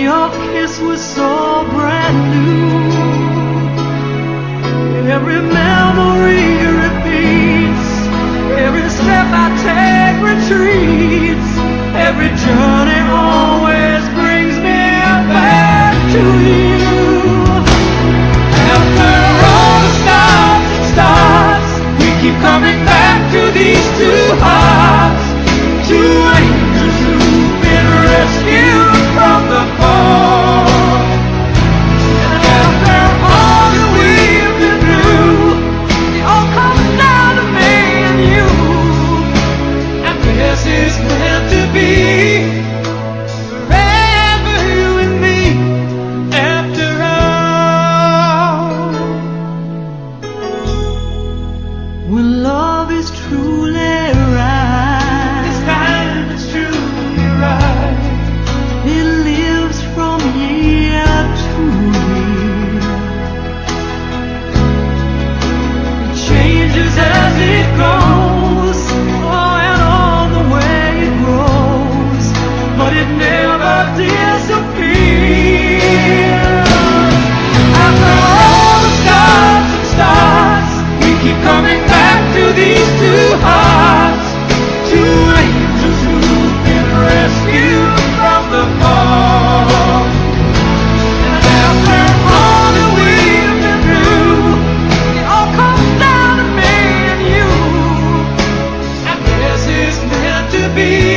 your kiss was so brand new. Every memory repeats, every step I take retreats, every journey always brings me back to you. After all the stops starts, we keep coming back to these two true. to be.